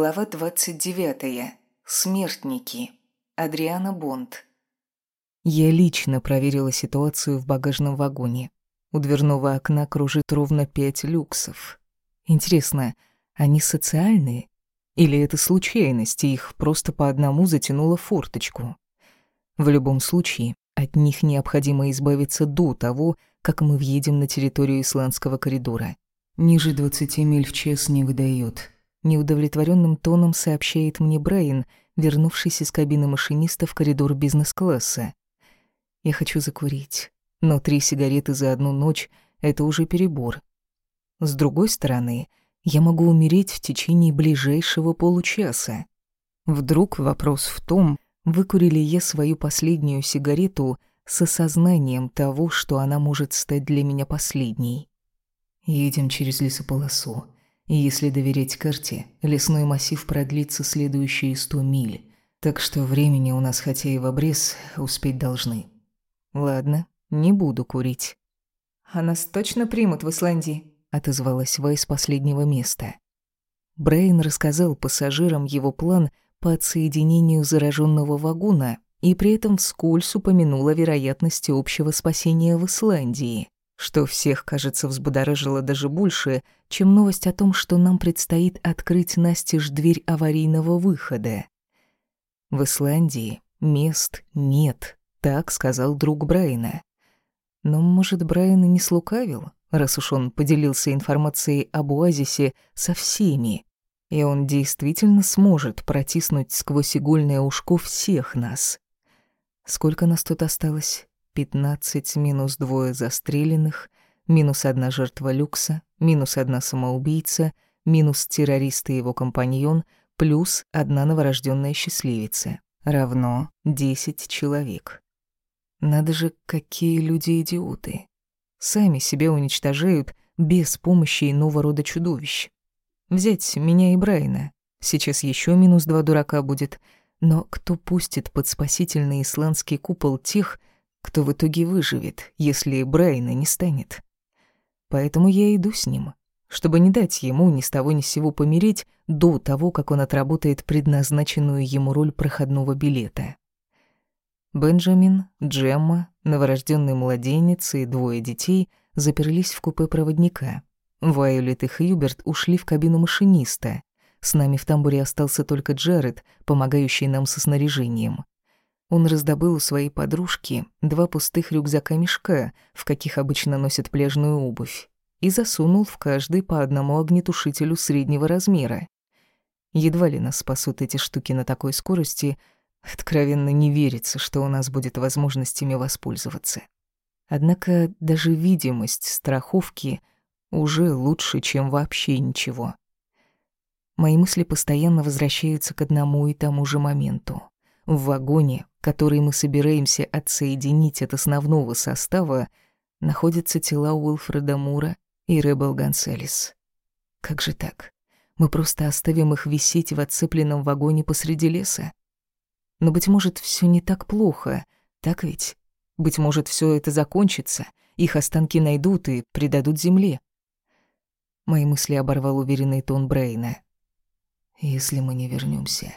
Глава 29. Смертники. Адриана Бонд. Я лично проверила ситуацию в багажном вагоне. У дверного окна кружит ровно пять люксов. Интересно, они социальные? Или это случайность, и их просто по одному затянуло форточку? В любом случае, от них необходимо избавиться до того, как мы въедем на территорию исландского коридора. Ниже 20 миль в час не выдает. Неудовлетворенным тоном сообщает мне Брайан, вернувшись из кабины машиниста в коридор бизнес-класса. Я хочу закурить, но три сигареты за одну ночь — это уже перебор. С другой стороны, я могу умереть в течение ближайшего получаса. Вдруг вопрос в том, выкурили я свою последнюю сигарету с осознанием того, что она может стать для меня последней. Едем через лесополосу. И если доверять карте, лесной массив продлится следующие сто миль, так что времени у нас хотя и в обрез успеть должны. Ладно, не буду курить. «А нас точно примут в Исландии?» — отозвалась Вай с последнего места. Брейн рассказал пассажирам его план по отсоединению зараженного вагона и при этом вскользь упомянул о вероятности общего спасения в Исландии что всех, кажется, взбудоражило даже больше, чем новость о том, что нам предстоит открыть настежь дверь аварийного выхода. В Исландии мест нет, так сказал друг Брайана. Но, может, Брайан и не слукавил, раз уж он поделился информацией об оазисе со всеми, и он действительно сможет протиснуть сквозь игольное ушко всех нас. Сколько нас тут осталось? Пятнадцать минус двое застреленных, минус одна жертва люкса, минус одна самоубийца, минус террорист и его компаньон, плюс одна новорожденная счастливица. Равно десять человек. Надо же, какие люди-идиоты. Сами себя уничтожают без помощи иного рода чудовищ. Взять меня и Брайна. Сейчас еще минус два дурака будет. Но кто пустит под спасительный исландский купол тех, кто в итоге выживет, если Брайна не станет. Поэтому я иду с ним, чтобы не дать ему ни с того ни с сего помереть до того, как он отработает предназначенную ему роль проходного билета. Бенджамин, Джемма, новорожденный младенец и двое детей заперлись в купе проводника. Вайолет и Хьюберт ушли в кабину машиниста. С нами в тамбуре остался только Джаред, помогающий нам со снаряжением. Он раздобыл у своей подружки два пустых рюкзака-мешка, в каких обычно носят пляжную обувь, и засунул в каждый по одному огнетушителю среднего размера. Едва ли нас спасут эти штуки на такой скорости, откровенно не верится, что у нас будет возможность ими воспользоваться. Однако даже видимость страховки уже лучше, чем вообще ничего. Мои мысли постоянно возвращаются к одному и тому же моменту. В вагоне, который мы собираемся отсоединить от основного состава, находятся тела Уилфреда Мура и Ребел Гонсалес. Как же так? Мы просто оставим их висеть в отцепленном вагоне посреди леса? Но, быть может, все не так плохо, так ведь? Быть может, все это закончится, их останки найдут и предадут земле. Мои мысли оборвал уверенный тон Брейна. «Если мы не вернемся,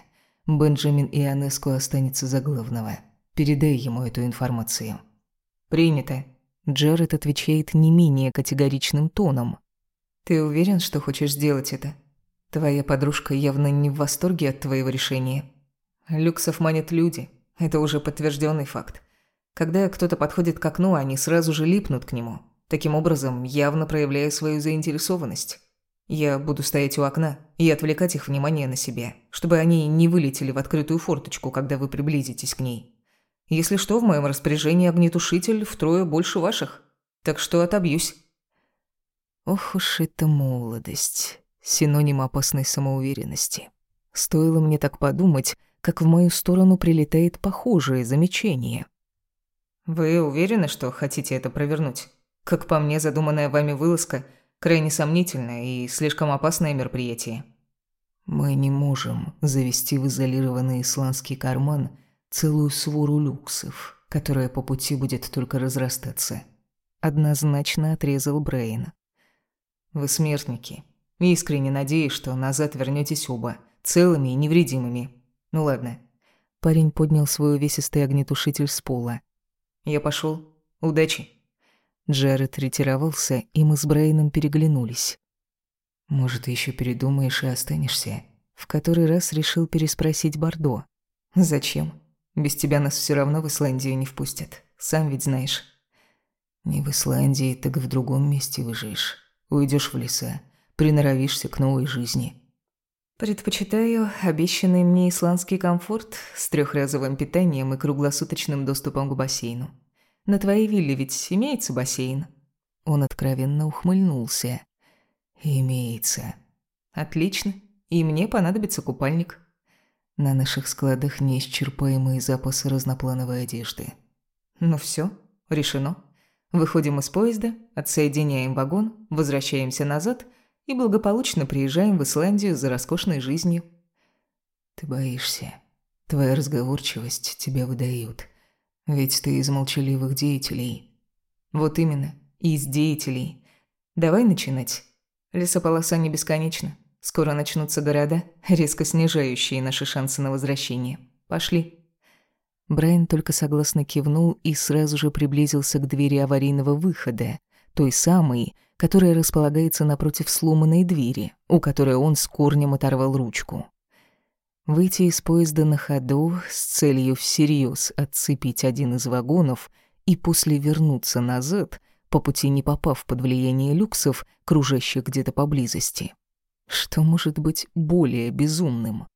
Бенджамин Ионеско останется за главного. Передай ему эту информацию». «Принято». Джаред отвечает не менее категоричным тоном. «Ты уверен, что хочешь сделать это? Твоя подружка явно не в восторге от твоего решения. Люксов манят люди. Это уже подтвержденный факт. Когда кто-то подходит к окну, они сразу же липнут к нему. Таким образом, явно проявляя свою заинтересованность. Я буду стоять у окна и отвлекать их внимание на себя, чтобы они не вылетели в открытую форточку, когда вы приблизитесь к ней. Если что, в моем распоряжении огнетушитель втрое больше ваших, так что отобьюсь». Ох уж эта молодость, синоним опасной самоуверенности. Стоило мне так подумать, как в мою сторону прилетает похожее замечание. «Вы уверены, что хотите это провернуть? Как по мне, задуманная вами вылазка – Крайне сомнительное и слишком опасное мероприятие. Мы не можем завести в изолированный исландский карман целую свору люксов, которая по пути будет только разрастаться. Однозначно отрезал Брейн. Вы смертники. Искренне надеюсь, что назад вернетесь оба, целыми и невредимыми. Ну ладно. Парень поднял свой увесистый огнетушитель с пола. Я пошел. Удачи. Джаред ретировался, и мы с Брайаном переглянулись. «Может, еще передумаешь и останешься?» В который раз решил переспросить Бордо. «Зачем? Без тебя нас все равно в Исландию не впустят. Сам ведь знаешь». «Не в Исландии, так в другом месте выживешь. Уйдешь в леса, приноровишься к новой жизни». «Предпочитаю обещанный мне исландский комфорт с трехразовым питанием и круглосуточным доступом к бассейну. На твоей вилле ведь имеется бассейн?» Он откровенно ухмыльнулся. «Имеется». «Отлично. И мне понадобится купальник». На наших складах неисчерпаемые запасы разноплановой одежды. Ну все, решено. Выходим из поезда, отсоединяем вагон, возвращаемся назад и благополучно приезжаем в Исландию за роскошной жизнью. Ты боишься. Твоя разговорчивость тебя выдает. Ведь ты из молчаливых деятелей. Вот именно, из деятелей. Давай начинать. Лесополоса не бесконечна. Скоро начнутся города, резко снижающие наши шансы на возвращение. Пошли. Брайан только согласно кивнул и сразу же приблизился к двери аварийного выхода, той самой, которая располагается напротив сломанной двери, у которой он с корнем оторвал ручку. Выйти из поезда на ходу с целью всерьез отцепить один из вагонов и после вернуться назад, по пути не попав под влияние люксов, кружащих где-то поблизости. Что может быть более безумным?